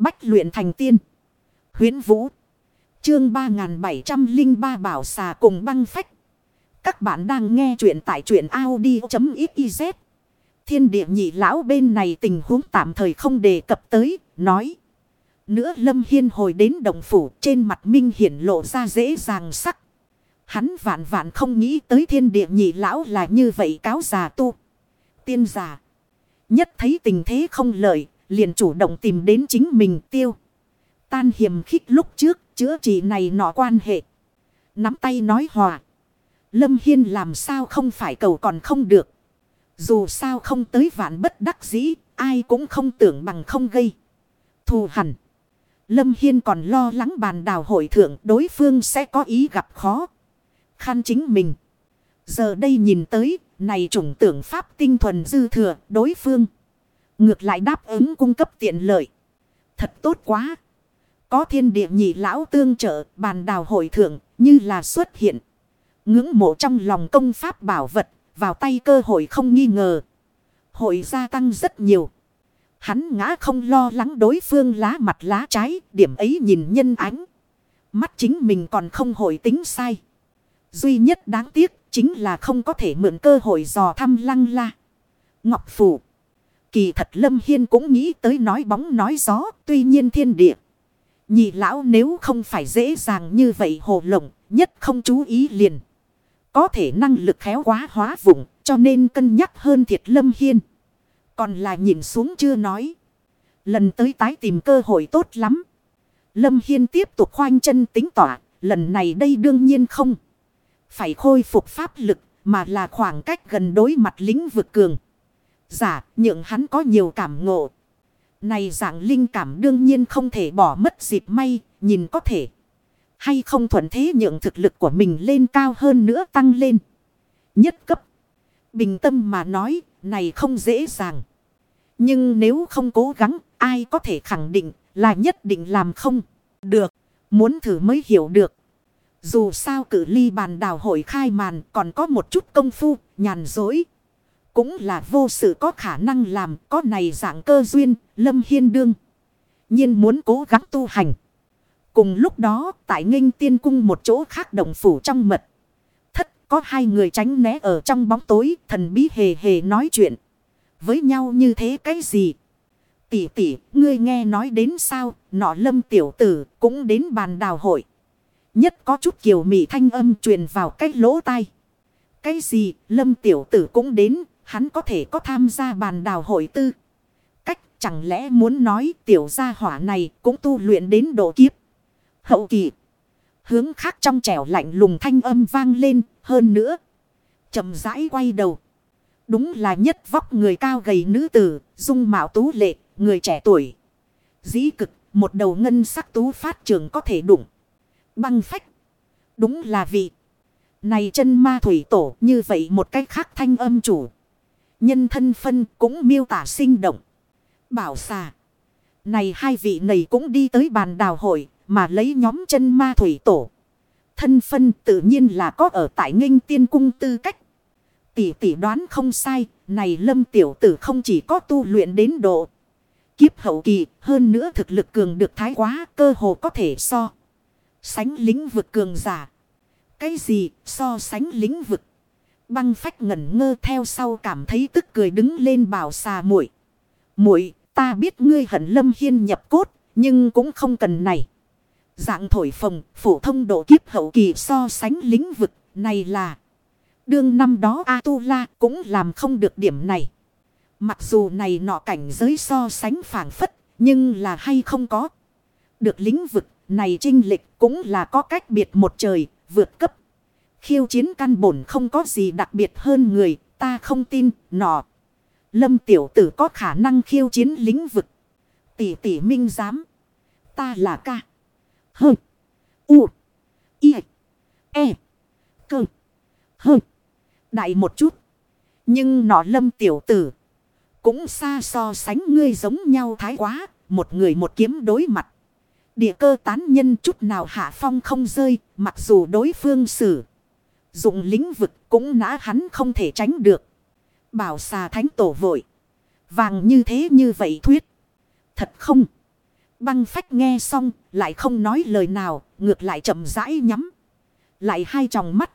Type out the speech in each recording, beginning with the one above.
Bách luyện thành tiên. Huyến Vũ. Chương 3703 Bảo xà cùng băng phách. Các bạn đang nghe truyện tại truyện Audi.xyz. Thiên địa nhị lão bên này tình huống tạm thời không đề cập tới, nói. Nữa Lâm Hiên hồi đến đồng phủ trên mặt Minh hiển lộ ra dễ dàng sắc. Hắn vạn vạn không nghĩ tới thiên địa nhị lão là như vậy cáo già tu. Tiên già. Nhất thấy tình thế không lợi, liền chủ động tìm đến chính mình tiêu. Tan hiểm khích lúc trước, chữa trị này nọ quan hệ. Nắm tay nói hòa. Lâm Hiên làm sao không phải cầu còn không được. Dù sao không tới vạn bất đắc dĩ, ai cũng không tưởng bằng không gây. Thù hẳn. Lâm Hiên còn lo lắng bàn đào hội thượng đối phương sẽ có ý gặp khó. Khăn chính mình. Giờ đây nhìn tới, này chủng tưởng pháp tinh thuần dư thừa đối phương. Ngược lại đáp ứng cung cấp tiện lợi. Thật tốt quá. Có thiên địa nhị lão tương trợ, bàn đào hội thượng, như là xuất hiện. Ngưỡng mộ trong lòng công pháp bảo vật, vào tay cơ hội không nghi ngờ. Hội gia tăng rất nhiều. Hắn ngã không lo lắng đối phương lá mặt lá trái, điểm ấy nhìn nhân ánh. Mắt chính mình còn không hội tính sai. Duy nhất đáng tiếc chính là không có thể mượn cơ hội dò thăm lăng la. Ngọc Phủ. Kỳ thật Lâm Hiên cũng nghĩ tới nói bóng nói gió, tuy nhiên thiên địa. Nhị lão nếu không phải dễ dàng như vậy hồ lộng, nhất không chú ý liền. Có thể năng lực khéo quá hóa vụng, cho nên cân nhắc hơn thiệt Lâm Hiên. Còn là nhìn xuống chưa nói. Lần tới tái tìm cơ hội tốt lắm. Lâm Hiên tiếp tục khoanh chân tính tỏa, lần này đây đương nhiên không. Phải khôi phục pháp lực, mà là khoảng cách gần đối mặt lĩnh vực cường giả, nhượng hắn có nhiều cảm ngộ. Này dạng linh cảm đương nhiên không thể bỏ mất dịp may, nhìn có thể. Hay không thuận thế nhượng thực lực của mình lên cao hơn nữa tăng lên. Nhất cấp. Bình tâm mà nói, này không dễ dàng. Nhưng nếu không cố gắng, ai có thể khẳng định là nhất định làm không được. Muốn thử mới hiểu được. Dù sao cử ly bàn đào hội khai màn còn có một chút công phu, nhàn dối. Cũng là vô sự có khả năng làm có này dạng cơ duyên, Lâm Hiên đương. nhiên muốn cố gắng tu hành. Cùng lúc đó, tại nghênh tiên cung một chỗ khác động phủ trong mật. Thất có hai người tránh né ở trong bóng tối, thần bí hề hề nói chuyện. Với nhau như thế cái gì? Tỷ tỷ, ngươi nghe nói đến sao, nọ lâm tiểu tử cũng đến bàn đào hội. Nhất có chút kiều mị thanh âm truyền vào cái lỗ tai. Cái gì, lâm tiểu tử cũng đến, hắn có thể có tham gia bàn đào hội tư. Cách chẳng lẽ muốn nói tiểu gia hỏa này cũng tu luyện đến độ kiếp. Hậu kỳ. Hướng khác trong trẻo lạnh lùng thanh âm vang lên hơn nữa. chậm rãi quay đầu. Đúng là nhất vóc người cao gầy nữ tử, dung mạo tú lệ, người trẻ tuổi. Dĩ cực, một đầu ngân sắc tú phát trường có thể đụng. Băng phách. Đúng là vị. Này chân ma thủy tổ như vậy một cách khác thanh âm chủ. Nhân thân phân cũng miêu tả sinh động. Bảo xà. Này hai vị này cũng đi tới bàn đào hội mà lấy nhóm chân ma thủy tổ. Thân phân tự nhiên là có ở tại nghênh tiên cung tư cách. Tỷ tỷ đoán không sai, này lâm tiểu tử không chỉ có tu luyện đến độ. Kiếp hậu kỳ, hơn nữa thực lực cường được thái quá, cơ hồ có thể so. Sánh lĩnh vực cường giả. Cái gì so sánh lĩnh vực? Băng phách ngẩn ngơ theo sau cảm thấy tức cười đứng lên bảo xà muội muội ta biết ngươi hận lâm hiên nhập cốt, nhưng cũng không cần này. Dạng thổi phồng, phổ thông độ kiếp hậu kỳ so sánh lĩnh vực, này là... Đương năm đó A-tu-la cũng làm không được điểm này. Mặc dù này nọ cảnh giới so sánh phản phất, nhưng là hay không có. Được lĩnh vực này trinh lịch cũng là có cách biệt một trời, vượt cấp. Khiêu chiến căn bổn không có gì đặc biệt hơn người, ta không tin, nọ. Lâm tiểu tử có khả năng khiêu chiến lĩnh vực. Tỷ tỷ minh giám. Ta là ca. Hơ. U. Y. E. Cơ. Hơ. Đại một chút. Nhưng nọ lâm tiểu tử. Cũng xa so sánh ngươi giống nhau thái quá. Một người một kiếm đối mặt. Địa cơ tán nhân chút nào hạ phong không rơi. Mặc dù đối phương xử. Dụng lĩnh vực cũng nã hắn không thể tránh được. Bảo xà thánh tổ vội. Vàng như thế như vậy thuyết. Thật không. Băng phách nghe xong, lại không nói lời nào, ngược lại chậm rãi nhắm. Lại hai tròng mắt.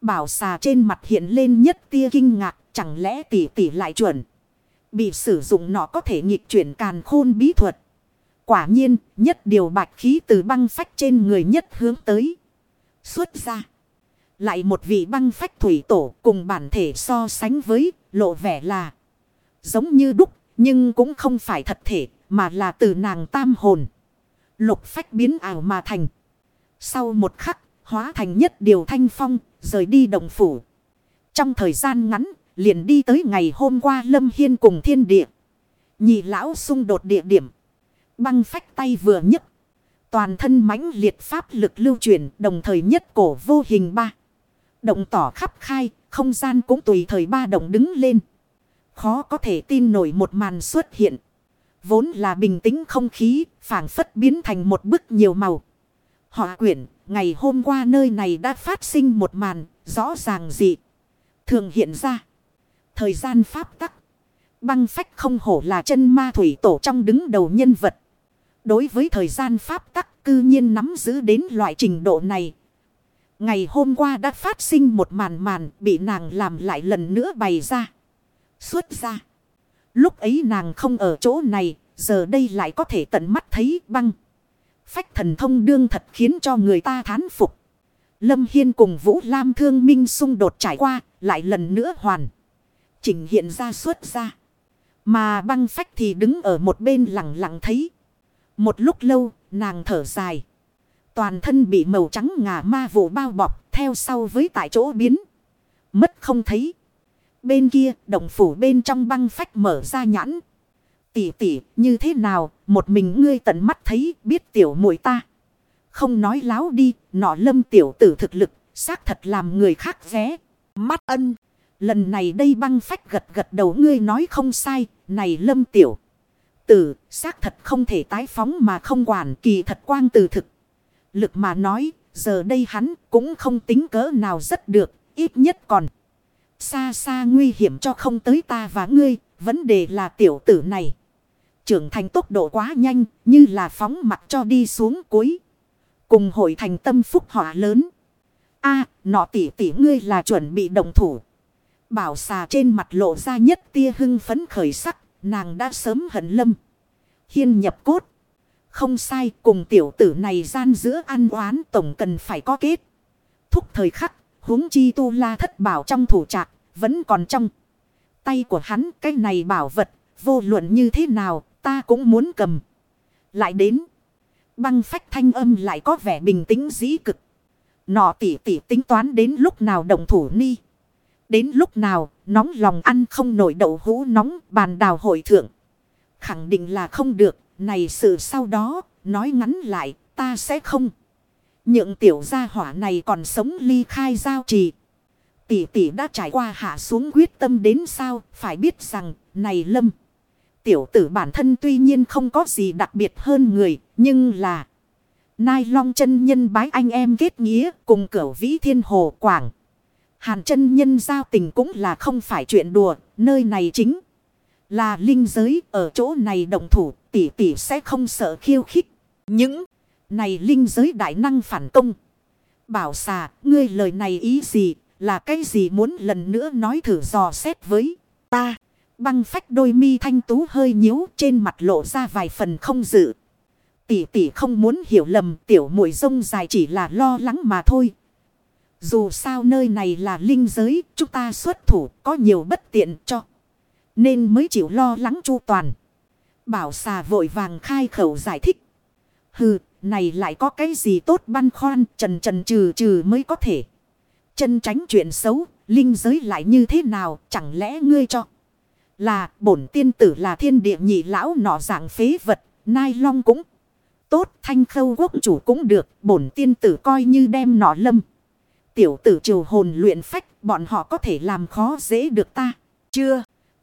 Bảo xà trên mặt hiện lên nhất tia kinh ngạc, chẳng lẽ tỷ tỷ lại chuẩn. Bị sử dụng nó có thể nghịch chuyển càn khôn bí thuật. Quả nhiên, nhất điều bạch khí từ băng phách trên người nhất hướng tới. Xuất ra. Lại một vị băng phách thủy tổ cùng bản thể so sánh với lộ vẻ là giống như đúc, nhưng cũng không phải thật thể, mà là từ nàng tam hồn. Lục phách biến ảo mà thành. Sau một khắc, hóa thành nhất điều thanh phong, rời đi đồng phủ. Trong thời gian ngắn, liền đi tới ngày hôm qua Lâm Hiên cùng thiên địa. Nhị lão xung đột địa điểm. Băng phách tay vừa nhấc. Toàn thân mãnh liệt pháp lực lưu truyền đồng thời nhất cổ vô hình ba. Động tỏ khắp khai, không gian cũng tùy thời ba động đứng lên. Khó có thể tin nổi một màn xuất hiện. Vốn là bình tĩnh không khí, phảng phất biến thành một bức nhiều màu. Họ quyển, ngày hôm qua nơi này đã phát sinh một màn, rõ ràng dị. Thường hiện ra. Thời gian pháp tắc. Băng phách không hổ là chân ma thủy tổ trong đứng đầu nhân vật. Đối với thời gian pháp tắc cư nhiên nắm giữ đến loại trình độ này. Ngày hôm qua đã phát sinh một màn màn bị nàng làm lại lần nữa bày ra. Xuất ra. Lúc ấy nàng không ở chỗ này, giờ đây lại có thể tận mắt thấy băng. Phách thần thông đương thật khiến cho người ta thán phục. Lâm Hiên cùng Vũ Lam thương minh xung đột trải qua, lại lần nữa hoàn. Chỉnh hiện ra xuất ra. Mà băng phách thì đứng ở một bên lặng lặng thấy. Một lúc lâu, nàng thở dài. Toàn thân bị màu trắng ngà ma vụ bao bọc, theo sau với tại chỗ biến. Mất không thấy. Bên kia, động phủ bên trong băng phách mở ra nhãn. Tỷ tỷ, như thế nào, một mình ngươi tận mắt thấy, biết tiểu muội ta. Không nói láo đi, nọ lâm tiểu tử thực lực, xác thật làm người khác ghé. Mắt ân. Lần này đây băng phách gật gật đầu ngươi nói không sai, này lâm tiểu. Tử, xác thật không thể tái phóng mà không quản kỳ thật quang từ thực. Lực mà nói, giờ đây hắn cũng không tính cỡ nào rất được, ít nhất còn. Xa xa nguy hiểm cho không tới ta và ngươi, vấn đề là tiểu tử này. Trưởng thành tốc độ quá nhanh, như là phóng mặt cho đi xuống cuối. Cùng hội thành tâm phúc họa lớn. a nọ tỷ tỷ ngươi là chuẩn bị đồng thủ. Bảo xà trên mặt lộ ra nhất tia hưng phấn khởi sắc, nàng đã sớm hận lâm. Hiên nhập cốt. Không sai, cùng tiểu tử này gian giữa ăn oán tổng cần phải có kết. Thúc thời khắc, huống chi tu la thất bảo trong thủ trạc, vẫn còn trong. Tay của hắn, cái này bảo vật, vô luận như thế nào, ta cũng muốn cầm. Lại đến. Băng phách thanh âm lại có vẻ bình tĩnh dĩ cực. Nọ tỉ tỉ tính toán đến lúc nào đồng thủ ni. Đến lúc nào, nóng lòng ăn không nổi đậu hũ nóng bàn đào hội thượng. Khẳng định là không được, này sự sau đó, nói ngắn lại, ta sẽ không. Những tiểu gia hỏa này còn sống ly khai giao trì. Tỷ tỷ đã trải qua hạ xuống quyết tâm đến sao, phải biết rằng, này lâm. Tiểu tử bản thân tuy nhiên không có gì đặc biệt hơn người, nhưng là... Nai long chân nhân bái anh em kết nghĩa cùng cửu vĩ thiên hồ quảng. Hàn chân nhân giao tình cũng là không phải chuyện đùa, nơi này chính là linh giới, ở chỗ này đồng thủ, tỷ tỷ sẽ không sợ khiêu khích. Những này linh giới đại năng phản công. Bảo xà, ngươi lời này ý gì, là cái gì muốn lần nữa nói thử dò xét với ta. Băng phách đôi mi thanh tú hơi nhíu trên mặt lộ ra vài phần không dự. Tỷ tỷ không muốn hiểu lầm tiểu mũi rông dài chỉ là lo lắng mà thôi. Dù sao nơi này là linh giới, chúng ta xuất thủ có nhiều bất tiện cho. Nên mới chịu lo lắng chu toàn. Bảo xà vội vàng khai khẩu giải thích. Hừ, này lại có cái gì tốt băn khoăn, trần trần trừ trừ mới có thể. Chân tránh chuyện xấu, linh giới lại như thế nào, chẳng lẽ ngươi cho. Là, bổn tiên tử là thiên địa nhị lão nọ dạng phế vật, nai long cũng tốt, thanh khâu quốc chủ cũng được, bổn tiên tử coi như đem nọ lâm. Tiểu tử triều hồn luyện phách, bọn họ có thể làm khó dễ được ta. Chưa,